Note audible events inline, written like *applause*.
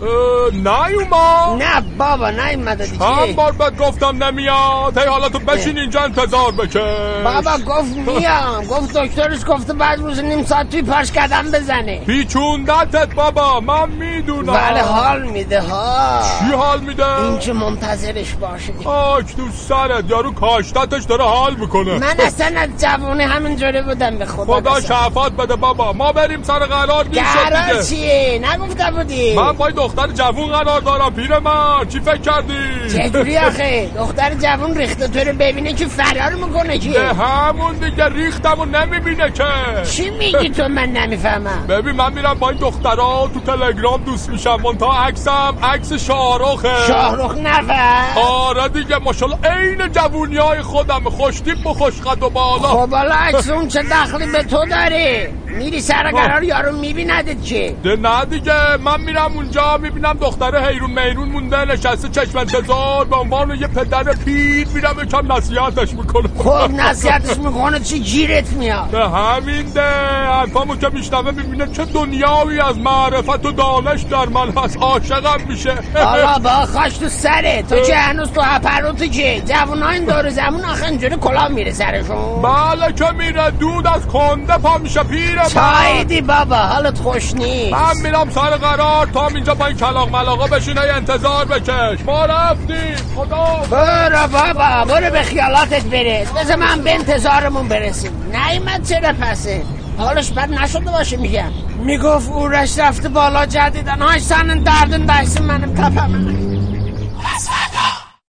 Oh! نیوما نه بابا نیومده دیگه هم بار بد گفتم نمیاد. هی حالا تو بشین اینجا انتظار بکش. بابا گفت میام. *laughs* گفت دکترش گفته بعد روز نیم ساعت توی پاش قدم بزنه. پیچوندتت بابا. من می‌دونم. ولی حال میده ها. چی حال میده؟ اینکه منتظرش باشه. آک تو سرت یارو کاشتتش داره حال می‌کنه. من *laughs* اصلا از جوانی همینجوری بودم به خدا خدا. شفاعت بده بابا. ما بریم سر قرار میشه دیگه. چیه؟ نگفته بودی. من با این دختر جوون قرار دارم پیر من چی فکر کردی؟ چجوری آخه؟ دختر جوون ریخته تو رو ببینه که فرار می‌کنه که. همون دیگه ریختم و نمی‌بینه که. چی میگی تو؟ من نمی‌فهمم. ببین من میرم با این دخترها تو تلگرام دوست میشم منتها عکسم عکس شاهرخه. شاهرخ نفر آره دیگه ماشاءالله عین جوونی های خودم خوشتیپ و خوشقد و بالا. خب حالا عکس اون چه دخلی به تو داره؟ میری سر قرار یارو میبیندت که ده نه دیگه. من میرم اونجا می‌بینم دختره حیرون میرون مونده نشسته چشم انتظار به عنوان یه پدر پیر میرم یکم نصیحتش می‌کنم خب نصیحتش می‌کنه چی گیرت میاد؟ به همین ده. حرفامو که میشنوه می‌بینه چه دنیاوی از معرفت و دانش در من هست. عاشقم میشه. حالا با خاش تو سره. تو که هنوز تو هپروتی که جوانای این دور زمون آخه اینجوری کلاه میره سرشون. بله که میره. دود از کنده پا میشه پیر چایدی بابا حالت خوش نیست. من میرم سر قرار تا اینجا با این کلاق ملاقا بشینه انتظار بکش. ما رفتیم. خدا. برو بابا برو به خیالاتت برس بذار من به انتظارمون برسیم. نیمت چرا پسه؟ حالش بد نشده باشه میگم. می‌گفت اورش رفته بالا جدیدن. های سنن دردن دایسın benim tepeme.